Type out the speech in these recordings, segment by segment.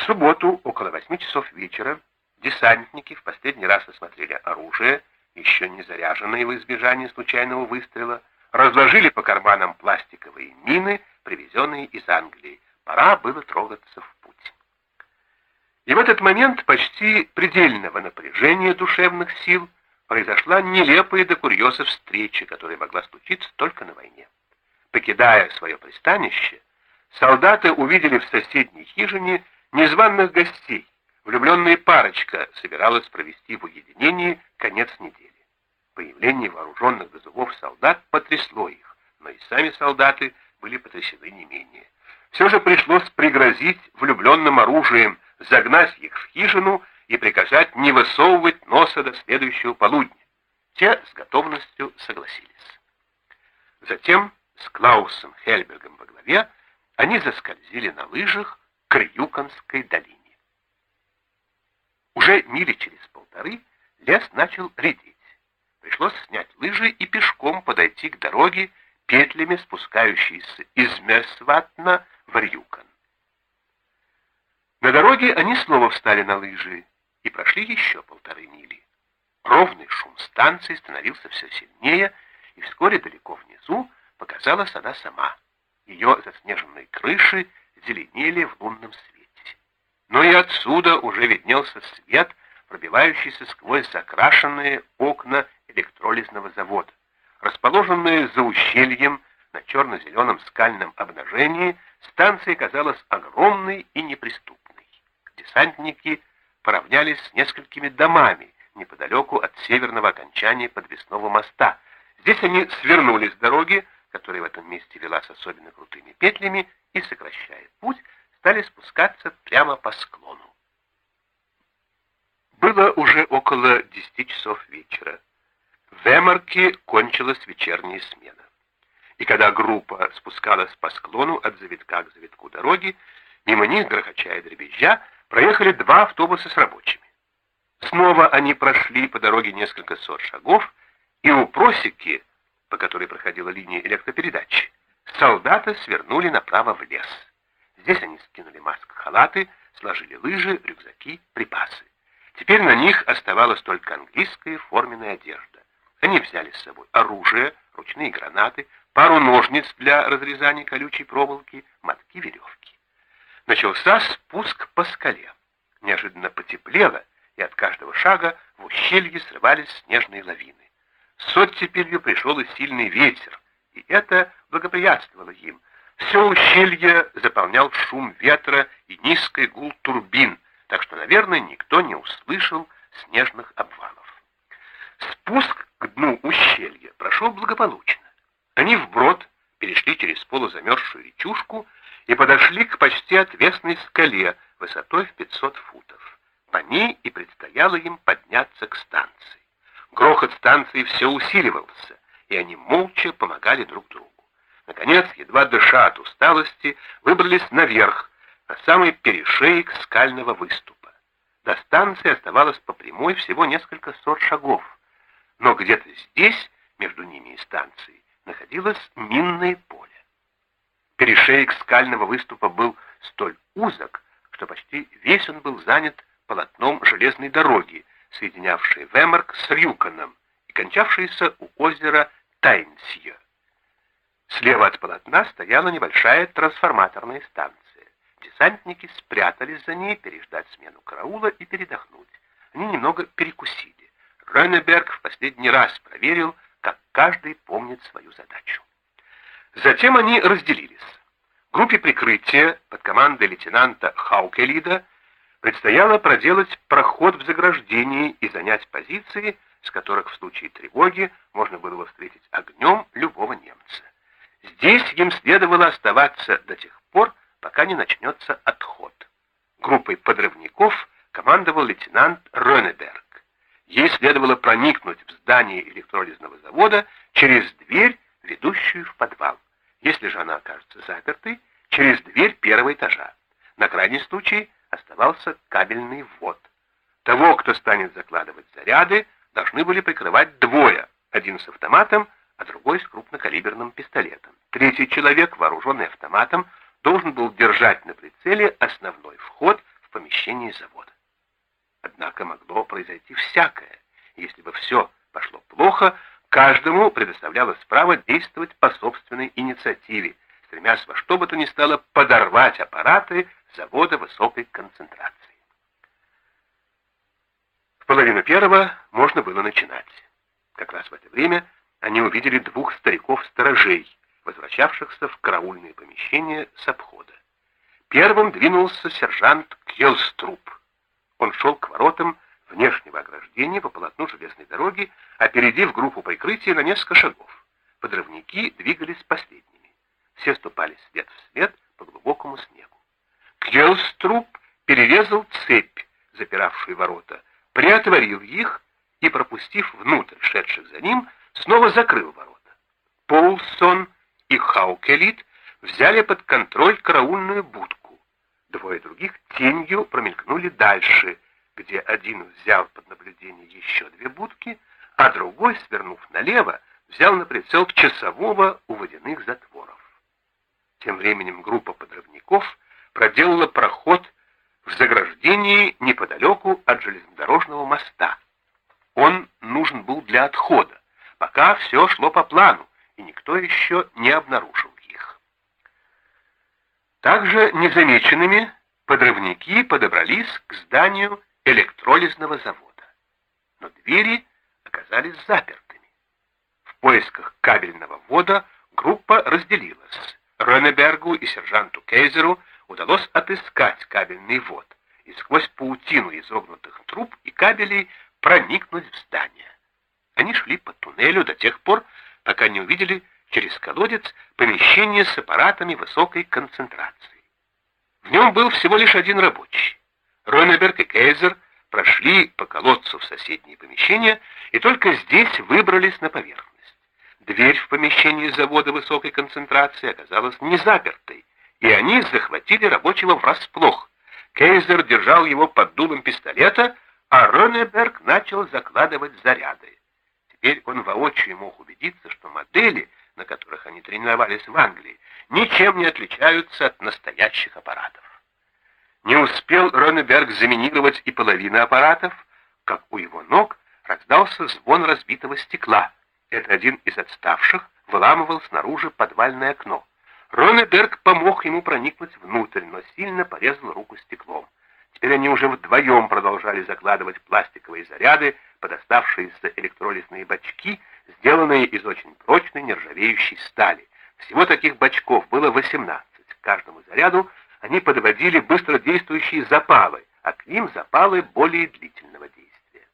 В субботу около восьми часов вечера десантники в последний раз осмотрели оружие, еще не заряженное в избежание случайного выстрела, разложили по карманам пластиковые мины, привезенные из Англии. Пора было трогаться в путь. И в этот момент почти предельного напряжения душевных сил произошла нелепая до курьеза встреча, которая могла случиться только на войне. Покидая свое пристанище, солдаты увидели в соседней хижине незваных гостей. Влюбленная парочка собиралась провести в уединении конец недели. Появление вооруженных до солдат потрясло их, но и сами солдаты были потрясены не менее. Все же пришлось пригрозить влюбленным оружием, загнать их в хижину и приказать не высовывать носа до следующего полудня. Те с готовностью согласились. Затем с Клаусом Хельбергом во главе они заскользили на лыжах к долине. Уже мили через полторы лес начал редеть. Пришлось снять лыжи и пешком подойти к дороге, петлями спускающейся из Мерсватна в Рюкон. На дороге они снова встали на лыжи и прошли еще полторы мили. Ровный шум станции становился все сильнее, и вскоре далеко внизу показалась она сама. Ее заснеженные крыши зеленели в лунном свете. Но и отсюда уже виднелся свет, пробивающийся сквозь закрашенные окна электролизного завода. Расположенные за ущельем на черно-зеленом скальном обнажении, станция казалась огромной и неприступной. Десантники поравнялись с несколькими домами неподалеку от северного окончания подвесного моста. Здесь они свернули с дороги, которая в этом месте вела с особенно крутыми петлями, и, сокращая путь, стали спускаться прямо по склону. Было уже около десяти часов вечера. В Эморке кончилась вечерняя смена. И когда группа спускалась по склону от завитка к завитку дороги, мимо них, грохоча и дребезжа, проехали два автобуса с рабочими. Снова они прошли по дороге несколько сот шагов, и у просеки, по которой проходила линия электропередач, солдаты свернули направо в лес. Здесь они скинули маск-халаты, сложили лыжи, рюкзаки, припасы. Теперь на них оставалась только английская форменная одежда. Они взяли с собой оружие, ручные гранаты, пару ножниц для разрезания колючей проволоки, мотки веревки. Начался спуск по скале. Неожиданно потеплело, и от каждого шага в ущелье срывались снежные лавины. С оттепелью пришел и сильный ветер, и это благоприятствовало им. Все ущелье заполнял шум ветра и низкий гул турбин, так что, наверное, никто не услышал снежных обвалов. Спуск к дну ущелья прошел благополучно. Они вброд перешли через полузамерзшую речушку и подошли к почти отвесной скале высотой в 500 футов. По ней и предстояло им подняться к станции. Грохот станции все усиливался, и они молча помогали друг другу. Наконец, едва дыша от усталости, выбрались наверх, на самый перешеек скального выступа. До станции оставалось по прямой всего несколько сот шагов, но где-то здесь, между ними и станцией, находилось минное поле. Перешеек скального выступа был столь узок, что почти весь он был занят полотном железной дороги, соединявшей Вемарк с Рюконом и кончавшейся у озера Тайнсье. Слева от полотна стояла небольшая трансформаторная станция. Десантники спрятались за ней переждать смену караула и передохнуть. Они немного перекусили. Ройнеберг в последний раз проверил, как каждый помнит свою задачу. Затем они разделились. Группе прикрытия под командой лейтенанта Хаукелида предстояло проделать проход в заграждении и занять позиции, с которых в случае тревоги можно было встретить огнем любого немца. Здесь им следовало оставаться до тех пор, пока не начнется отход. Группой подрывников командовал лейтенант Рönеберг. Ей следовало проникнуть в здание электролизного завода через дверь, ведущую в подвал. Если же она окажется запертой, через дверь первого этажа. На крайний случай оставался кабельный ввод. Того, кто станет закладывать заряды, должны были прикрывать двое, один с автоматом, а другой с крупнокалиберным пистолетом. Третий человек, вооруженный автоматом, должен был держать на прицеле основной вход в помещении завода. Однако могло произойти всякое. Если бы все пошло плохо, каждому предоставлялось право действовать по собственной инициативе, стремясь во что бы то ни стало подорвать аппараты завода высокой концентрации. В половину первого можно было начинать. Как раз в это время они увидели двух стариков-сторожей, возвращавшихся в караульные помещения с обхода. Первым двинулся сержант Кьелструп. Он шел к воротам внешнего ограждения по полотну железной дороги, опередив группу прикрытия на несколько шагов. Подрывники двигались последними. Все ступали свет в свет по глубокому снегу. Кьелструп перерезал цепь, запиравшую ворота, приотворил их и, пропустив внутрь шедших за ним, снова закрыл ворота. Полсон и Хаукелит взяли под контроль караульную будку. Двое других тенью промелькнули дальше, где один взял под наблюдение еще две будки, а другой, свернув налево, взял на прицел часового у водяных затворов. Тем временем группа подрывников проделала проход в заграждении неподалеку от железнодорожного моста. Он нужен был для отхода, пока все шло по плану, и никто еще не обнаружил их. Также незамеченными подрывники подобрались к зданию электролизного завода. Но двери оказались запертыми. В поисках кабельного вода группа разделилась. Ронебергу и сержанту Кейзеру удалось отыскать кабельный вод и сквозь паутину изогнутых труб и кабелей проникнуть в здание. Они шли по туннелю до тех пор, пока не увидели через колодец помещение с аппаратами высокой концентрации. В нем был всего лишь один рабочий. Ронеберг и Кейзер прошли по колодцу в соседние помещения и только здесь выбрались на поверхность. Дверь в помещении завода высокой концентрации оказалась не запертой, и они захватили рабочего врасплох. Кейзер держал его под дулом пистолета, а Ронеберг начал закладывать заряды. Теперь он воочию мог убедиться, что модели, на которых они тренировались в Англии, ничем не отличаются от настоящих аппаратов. Не успел Ронеберг заминировать и половину аппаратов, как у его ног раздался звон разбитого стекла. Это один из отставших выламывал снаружи подвальное окно. Ронеберг помог ему проникнуть внутрь, но сильно порезал руку стеклом. Теперь они уже вдвоем продолжали закладывать пластиковые заряды под оставшиеся электролизные бачки, сделанные из очень прочной нержавеющей стали. Всего таких бачков было 18. К каждому заряду они подводили быстродействующие запалы, а к ним запалы более длительного действия.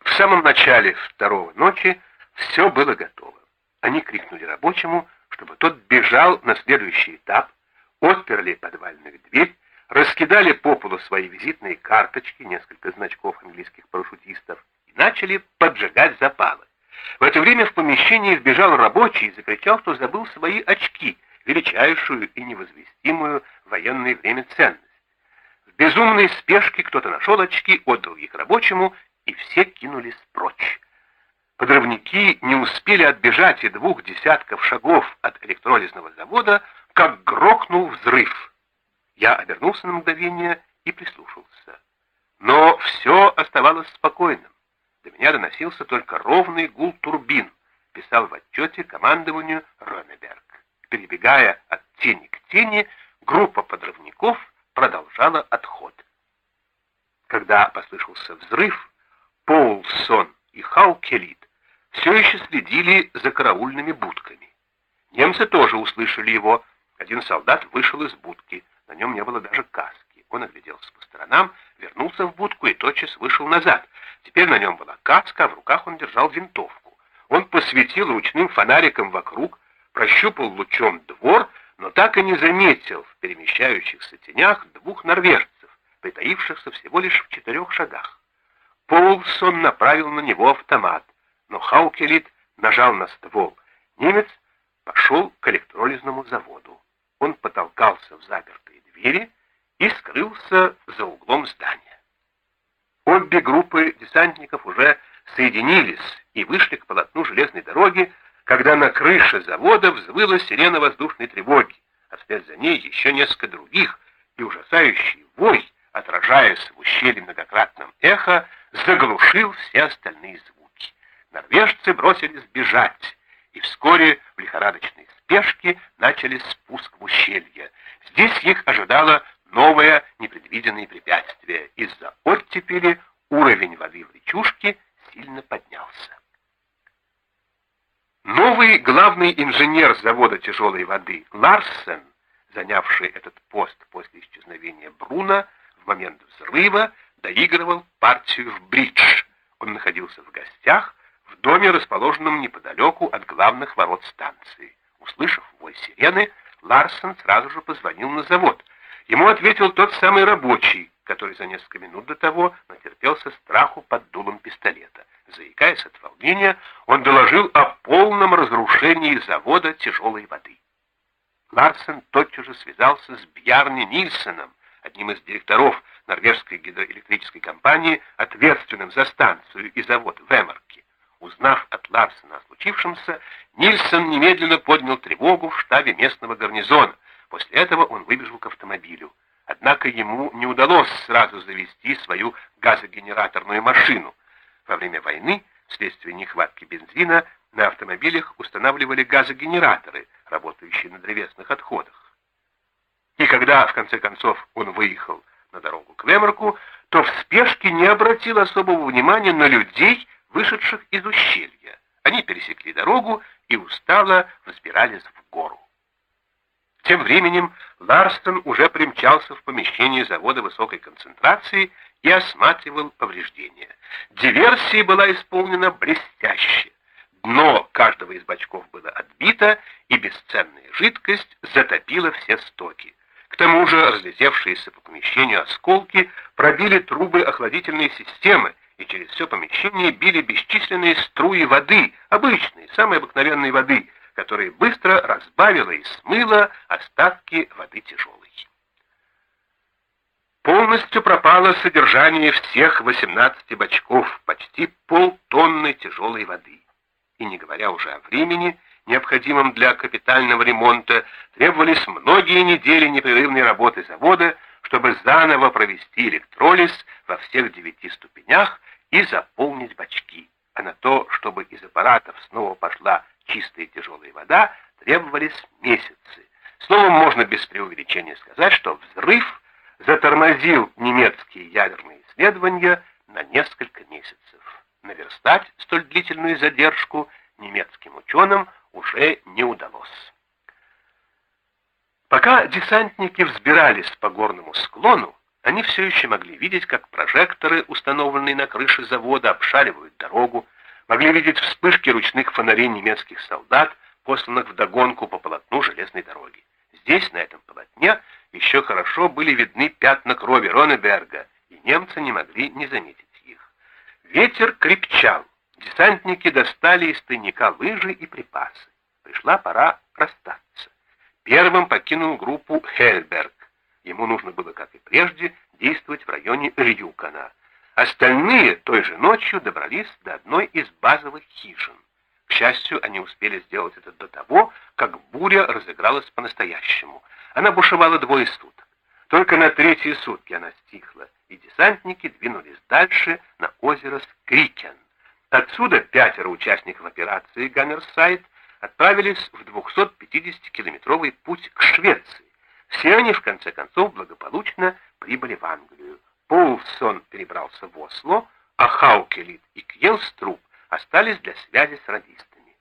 В самом начале второго ночи все было готово. Они крикнули рабочему, чтобы тот бежал на следующий этап, отперли подвальную дверь, раскидали по полу свои визитные карточки, несколько значков английских парашютистов, и начали поджигать запалы. В это время в помещении вбежал рабочий и закричал, что забыл свои очки, величайшую и невозвестимую военное время ценность. В безумной спешке кто-то нашел очки, отдал их рабочему, и все кинулись прочь. Подрывники не успели отбежать и двух десятков шагов от электролизного завода, как грохнул взрыв. Я обернулся на мгновение и прислушался. Но все оставалось спокойным. До меня доносился только ровный гул турбин, писал в отчете командованию Ронеберг. Перебегая от тени к тени, группа подрывников продолжала отход. Когда послышался взрыв, Поулсон и Хаукелит все еще следили за караульными будками. Немцы тоже услышали его. Один солдат вышел из будки. На нем не было даже каски. Он огляделся по сторонам, вернулся в будку и тотчас вышел назад. Теперь на нем была каска, а в руках он держал винтовку. Он посветил ручным фонариком вокруг, прощупал лучом двор, но так и не заметил в перемещающихся тенях двух норвежцев, притаившихся всего лишь в четырех шагах. Полсон направил на него автомат, но Хаукелит нажал на ствол. Немец пошел к электролизному заводу. Он потолкался в запертые двери и скрылся за углом здания. Обе группы десантников уже соединились и вышли к полотну железной дороги, когда на крыше завода взвыла сирена воздушной тревоги, а вслед за ней еще несколько других, и ужасающий вой отражаясь в ущелье многократном эхо, заглушил все остальные звуки. Норвежцы бросились бежать, и вскоре в лихорадочной спешке начали спуск в ущелье. Здесь их ожидало новое непредвиденное препятствие. Из-за оттепели уровень воды в речушке сильно поднялся. Новый главный инженер завода тяжелой воды Ларсен, занявший этот пост после исчезновения Бруна, в момент взрыва доигрывал партию в бридж. Он находился в гостях в доме, расположенном неподалеку от главных ворот станции. Услышав вой сирены, Ларсен сразу же позвонил на завод. Ему ответил тот самый рабочий, который за несколько минут до того натерпелся страху под дулом пистолета. Заикаясь от волнения, он доложил о полном разрушении завода тяжелой воды. Ларсен тотчас же связался с Бьярни Нильсеном, одним из директоров норвежской гидроэлектрической компании, ответственным за станцию и завод в Эморке. Узнав от Ларсена о случившемся, Нильсон немедленно поднял тревогу в штабе местного гарнизона. После этого он выбежал к автомобилю. Однако ему не удалось сразу завести свою газогенераторную машину. Во время войны, вследствие нехватки бензина, на автомобилях устанавливали газогенераторы, работающие на древесных отходах. И когда, в конце концов, он выехал на дорогу к Веморку, то в спешке не обратил особого внимания на людей, вышедших из ущелья. Они пересекли дорогу и устало взбирались в гору. Тем временем Ларстон уже примчался в помещение завода высокой концентрации и осматривал повреждения. Диверсия была исполнена блестяще. Дно каждого из бачков было отбито, и бесценная жидкость затопила все стоки. К тому же разлетевшиеся по помещению осколки пробили трубы охладительной системы, и через все помещение били бесчисленные струи воды, обычной, самой обыкновенной воды, которая быстро разбавила и смыла остатки воды тяжелой. Полностью пропало содержание всех 18 бачков, почти полтонны тяжелой воды. И не говоря уже о времени, необходимом для капитального ремонта, требовались многие недели непрерывной работы завода, чтобы заново провести электролиз во всех девяти ступенях и заполнить бачки. А на то, чтобы из аппаратов снова пошла чистая тяжелая вода, требовались месяцы. Словом, можно без преувеличения сказать, что взрыв затормозил немецкие ядерные исследования на несколько месяцев. Наверстать столь длительную задержку немецким ученым уже не удалось. Пока десантники взбирались по горному склону, они все еще могли видеть, как прожекторы, установленные на крыше завода, обшаривают дорогу, могли видеть вспышки ручных фонарей немецких солдат, посланных вдогонку по полотну железной дороги. Здесь, на этом полотне, еще хорошо были видны пятна крови Ронеберга, и немцы не могли не заметить их. Ветер крепчал, Десантники достали из тайника лыжи и припасы. Пришла пора расстаться. Первым покинул группу Хельберг. Ему нужно было, как и прежде, действовать в районе Рюкана. Остальные той же ночью добрались до одной из базовых хижин. К счастью, они успели сделать это до того, как буря разыгралась по-настоящему. Она бушевала двое суток. Только на третьи сутки она стихла, и десантники двинулись дальше на озеро Скрикен. Отсюда пятеро участников операции «Ганнерсайд» отправились в 250-километровый путь к Швеции. Все они, в конце концов, благополучно прибыли в Англию. Поулсон перебрался в Осло, а Хаукелит и Кьелструп остались для связи с радистами.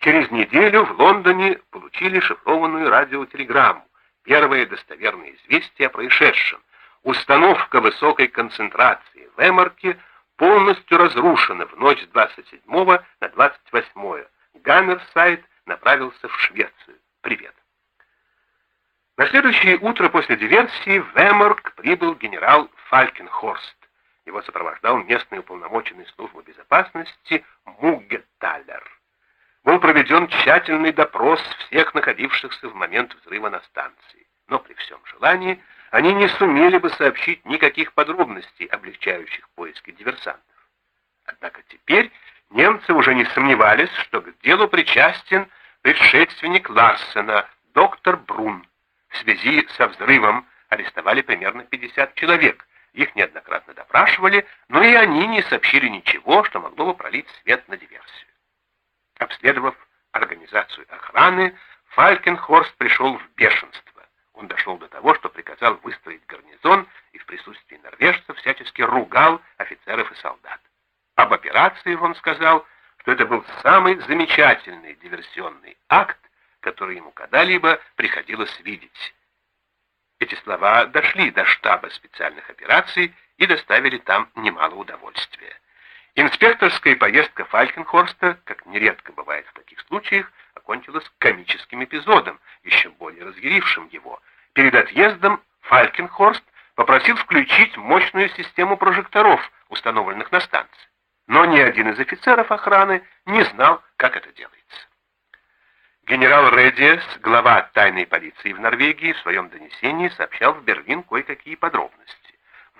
Через неделю в Лондоне получили шифрованную радиотелеграмму. Первое достоверное известие о происшедшем. Установка высокой концентрации в Эморке полностью разрушена в ночь с 27 на 28. Гаммерсайд направился в Швецию. Привет. На следующее утро после диверсии в Эморг прибыл генерал Фалькенхорст. Его сопровождал местный уполномоченный службы безопасности Муггеталер. Был проведен тщательный допрос всех находившихся в момент взрыва на станции. Но при всем желании они не сумели бы сообщить никаких подробностей, облегчающих поиски диверсантов. Однако теперь немцы уже не сомневались, что к делу причастен предшественник Ларсена, доктор Брун. В связи со взрывом арестовали примерно 50 человек. Их неоднократно допрашивали, но и они не сообщили ничего, что могло бы пролить свет на диверсию. Обследовав организацию охраны, Фалькенхорст пришел в бешенство. Он дошел до того, что приказал выстроить гарнизон и в присутствии норвежцев всячески ругал офицеров и солдат. Об операции он сказал, что это был самый замечательный диверсионный акт, который ему когда-либо приходилось видеть. Эти слова дошли до штаба специальных операций и доставили там немало удовольствия. Инспекторская поездка Фалькенхорста, как нередко бывает в таких случаях, окончилась комическим эпизодом, еще более разъярившим его. Перед отъездом Фалькенхорст попросил включить мощную систему прожекторов, установленных на станции. Но ни один из офицеров охраны не знал, как это делается. Генерал Редиес, глава тайной полиции в Норвегии, в своем донесении сообщал в Берлин кое-какие подробности.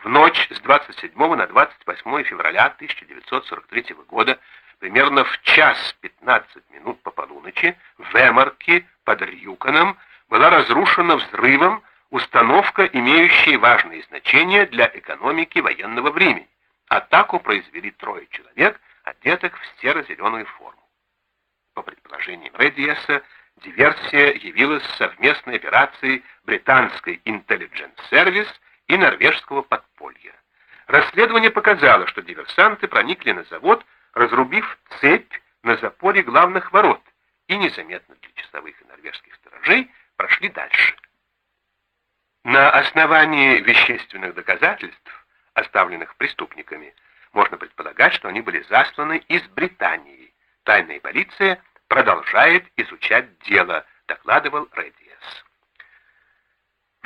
В ночь с 27 на 28 февраля 1943 года, примерно в час 15 минут по полуночи, в Эморке под Рюканом была разрушена взрывом установка, имеющая важное значение для экономики военного времени. Атаку произвели трое человек, одетых в серо-зеленую форму. По предположениям Редиеса, диверсия явилась совместной операцией британской Intelligence Service и норвежского подполья. Расследование показало, что диверсанты проникли на завод, разрубив цепь на запоре главных ворот, и незаметно для часовых и норвежских сторожей прошли дальше. На основании вещественных доказательств, оставленных преступниками, можно предполагать, что они были засланы из Британии. Тайная полиция продолжает изучать дело, докладывал Редиес.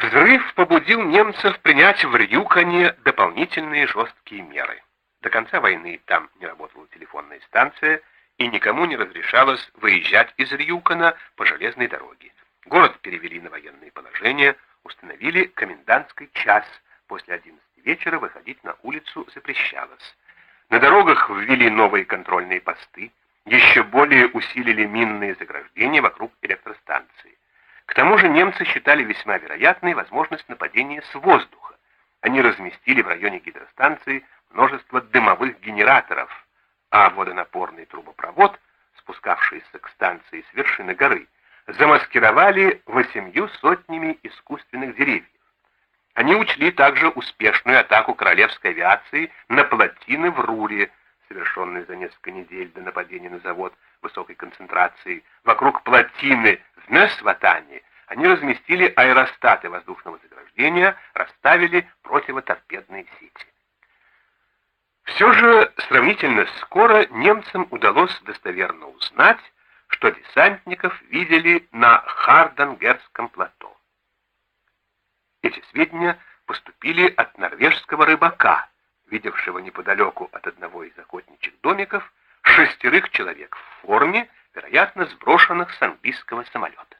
Взрыв побудил немцев принять в Рюкане дополнительные жесткие меры. До конца войны там не работала телефонная станция, и никому не разрешалось выезжать из Рюкана по железной дороге. Город перевели на военное положение, установили комендантский час. После 11 вечера выходить на улицу запрещалось. На дорогах ввели новые контрольные посты, еще более усилили минные заграждения вокруг электростанции. К тому же немцы считали весьма вероятной возможность нападения с воздуха. Они разместили в районе гидростанции множество дымовых генераторов, а водонапорный трубопровод, спускавшийся к станции с вершины горы, замаскировали восемью сотнями искусственных деревьев. Они учли также успешную атаку королевской авиации на плотины в Руре, совершенный за несколько недель до нападения на завод высокой концентрации, вокруг плотины в Несватане они разместили аэростаты воздушного заграждения, расставили противоторпедные сети. Все же сравнительно скоро немцам удалось достоверно узнать, что десантников видели на Хардангерском плато. Эти сведения поступили от норвежского рыбака, видевшего неподалеку от одного из охотничьих домиков шестерых человек в форме, вероятно, сброшенных с английского самолета.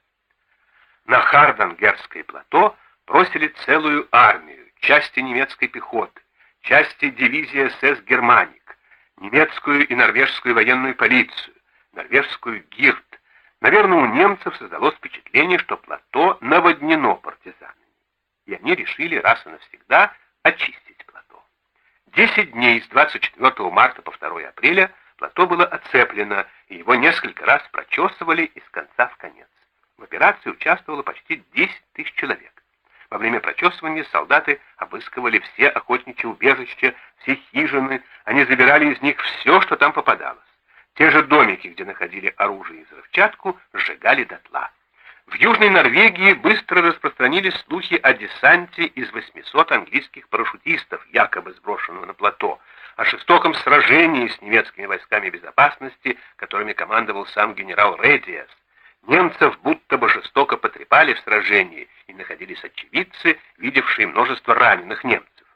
На Хардангерское плато бросили целую армию, части немецкой пехоты, части дивизии СС «Германик», немецкую и норвежскую военную полицию, норвежскую ГИРТ. Наверное, у немцев создалось впечатление, что плато наводнено партизанами, и они решили раз и навсегда очистить Десять дней с 24 марта по 2 апреля плато было оцеплено, и его несколько раз прочесывали из конца в конец. В операции участвовало почти 10 тысяч человек. Во время прочесывания солдаты обыскивали все охотничьи убежища, все хижины, они забирали из них все, что там попадалось. Те же домики, где находили оружие и взрывчатку, сжигали дотла. В Южной Норвегии быстро распространились слухи о десанте из 800 английских парашютистов, якобы сброшенного на плато, о жестоком сражении с немецкими войсками безопасности, которыми командовал сам генерал Редиас. Немцев будто бы жестоко потрепали в сражении, и находились очевидцы, видевшие множество раненых немцев.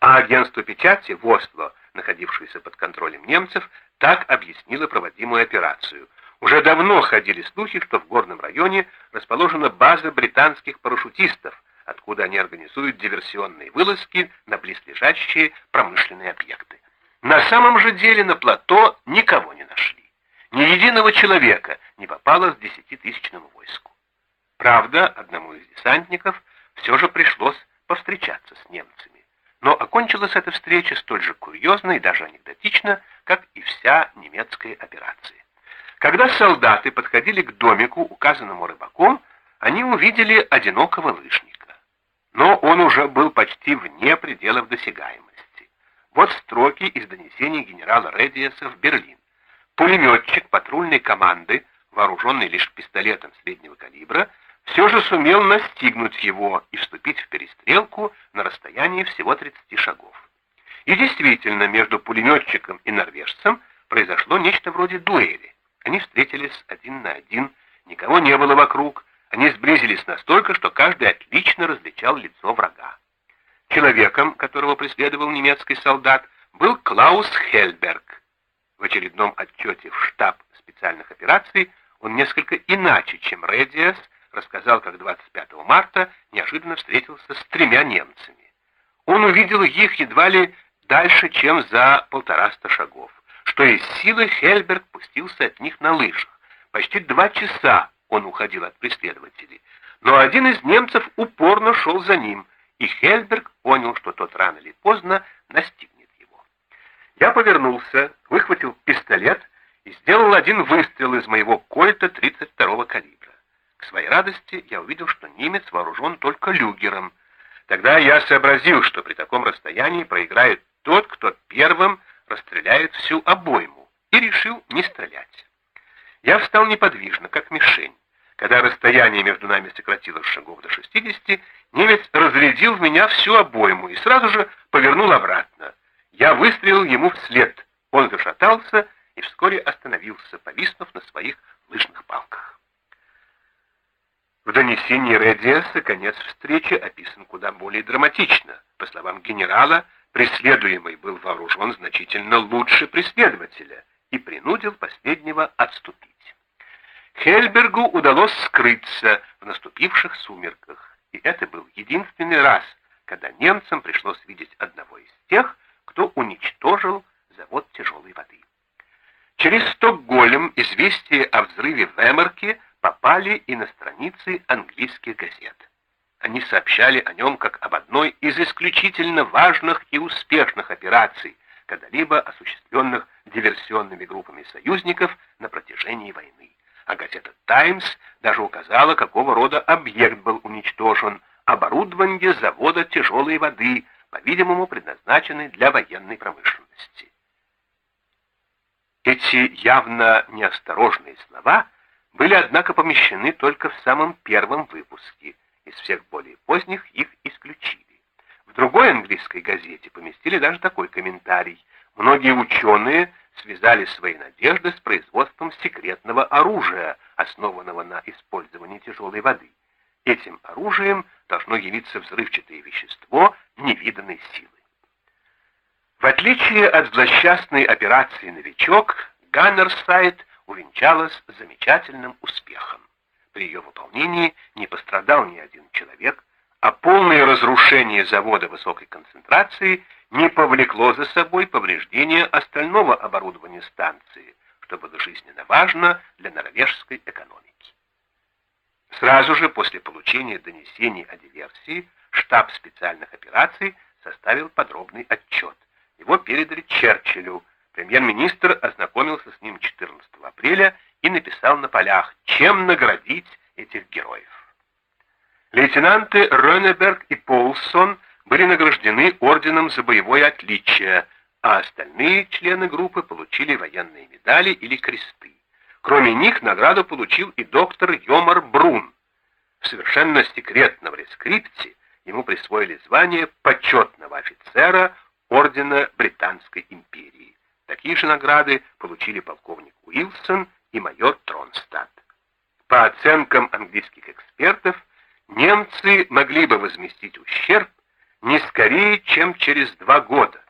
А агентство печати в Осло, находившееся под контролем немцев, так объяснило проводимую операцию – уже давно ходили слухи, что в горном районе расположена база британских парашютистов, откуда они организуют диверсионные вылазки на близлежащие промышленные объекты. На самом же деле на плато никого не нашли. Ни единого человека не попало с десятитысячному войску. Правда, одному из десантников все же пришлось повстречаться с немцами. но окончилась эта встреча столь же курьезно и даже анекдотично, как и вся немецкая операция. Когда солдаты подходили к домику, указанному рыбаком, они увидели одинокого лыжника. Но он уже был почти вне пределов досягаемости. Вот строки из донесений генерала Редиеса в Берлин. Пулеметчик патрульной команды, вооруженный лишь пистолетом среднего калибра, все же сумел настигнуть его и вступить в перестрелку на расстоянии всего 30 шагов. И действительно, между пулеметчиком и норвежцем произошло нечто вроде дуэли. Они встретились один на один, никого не было вокруг, они сблизились настолько, что каждый отлично различал лицо врага. Человеком, которого преследовал немецкий солдат, был Клаус Хельберг. В очередном отчете в штаб специальных операций он несколько иначе, чем Редиас, рассказал, как 25 марта неожиданно встретился с тремя немцами. Он увидел их едва ли дальше, чем за полтораста шагов что из силы Хельберг пустился от них на лыжах. Почти два часа он уходил от преследователей, но один из немцев упорно шел за ним, и Хельберг понял, что тот рано или поздно настигнет его. Я повернулся, выхватил пистолет и сделал один выстрел из моего кольта 32-го калибра. К своей радости я увидел, что немец вооружен только люгером. Тогда я сообразил, что при таком расстоянии проиграет тот, кто первым расстреляет всю обойму, и решил не стрелять. Я встал неподвижно, как мишень. Когда расстояние между нами сократилось шагов до 60, немец разрядил в меня всю обойму и сразу же повернул обратно. Я выстрелил ему вслед. Он зашатался и вскоре остановился, повиснув на своих лыжных палках. В донесении Редиаса конец встречи описан куда более драматично. По словам генерала, Преследуемый был вооружен значительно лучше преследователя и принудил последнего отступить. Хельбергу удалось скрыться в наступивших сумерках, и это был единственный раз, когда немцам пришлось видеть одного из тех, кто уничтожил завод тяжелой воды. Через Стокгольм известия о взрыве в Эмерке попали и на страницы английских газет. Они сообщали о нем как об одной из исключительно важных и успешных операций, когда-либо осуществленных диверсионными группами союзников на протяжении войны. А газета «Таймс» даже указала, какого рода объект был уничтожен – оборудование завода тяжелой воды, по-видимому, предназначенный для военной промышленности. Эти явно неосторожные слова были, однако, помещены только в самом первом выпуске – из всех более поздних их исключили. В другой английской газете поместили даже такой комментарий. Многие ученые связали свои надежды с производством секретного оружия, основанного на использовании тяжелой воды. Этим оружием должно явиться взрывчатое вещество невиданной силы. В отличие от злосчастной операции «Новичок», Ганнерсайд увенчалась замечательным успехом. При ее выполнении не пострадал ни один человек, а полное разрушение завода высокой концентрации не повлекло за собой повреждения остального оборудования станции, что было жизненно важно для норвежской экономики. Сразу же после получения донесений о диверсии штаб специальных операций составил подробный отчет. Его передали Черчиллю. Премьер-министр ознакомился с ним 14 апреля и написал на полях, чем наградить этих героев. Лейтенанты Рönнеберг и Полсон были награждены орденом за боевое отличие, а остальные члены группы получили военные медали или кресты. Кроме них награду получил и доктор Йомар Брун. В совершенно секретном рескрипте ему присвоили звание почетного офицера ордена Британской империи. Такие же награды получили полковник Уилсон и майор Тронстадт. По оценкам английских экспертов, немцы могли бы возместить ущерб не скорее, чем через два года.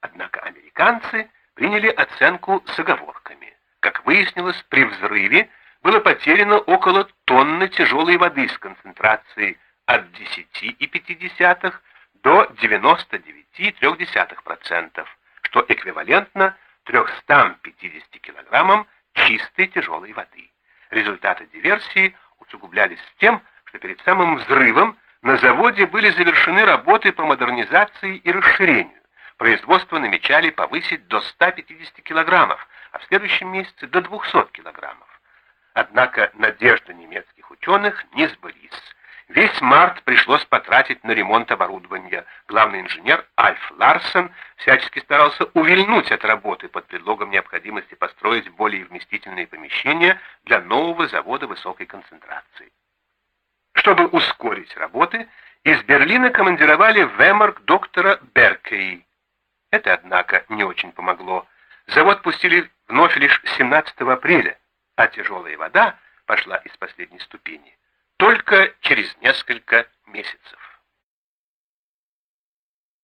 Однако американцы приняли оценку с оговорками. Как выяснилось, при взрыве было потеряно около тонны тяжелой воды с концентрацией от 10,5 до 99,3%, что эквивалентно 350 килограммам чистой тяжелой воды. Результаты диверсии усугублялись тем, что перед самым взрывом на заводе были завершены работы по модернизации и расширению. Производство намечали повысить до 150 килограммов, а в следующем месяце до 200 килограммов. Однако надежды немецких ученых не сбылись. Весь март пришлось потратить на ремонт оборудования. Главный инженер Альф Ларсен всячески старался увильнуть от работы под предлогом необходимости построить более вместительные помещения для нового завода высокой концентрации. Чтобы ускорить работы, из Берлина командировали в Эморг доктора Беркей. Это, однако, не очень помогло. Завод пустили вновь лишь 17 апреля, а тяжелая вода пошла из последней ступени только через несколько месяцев.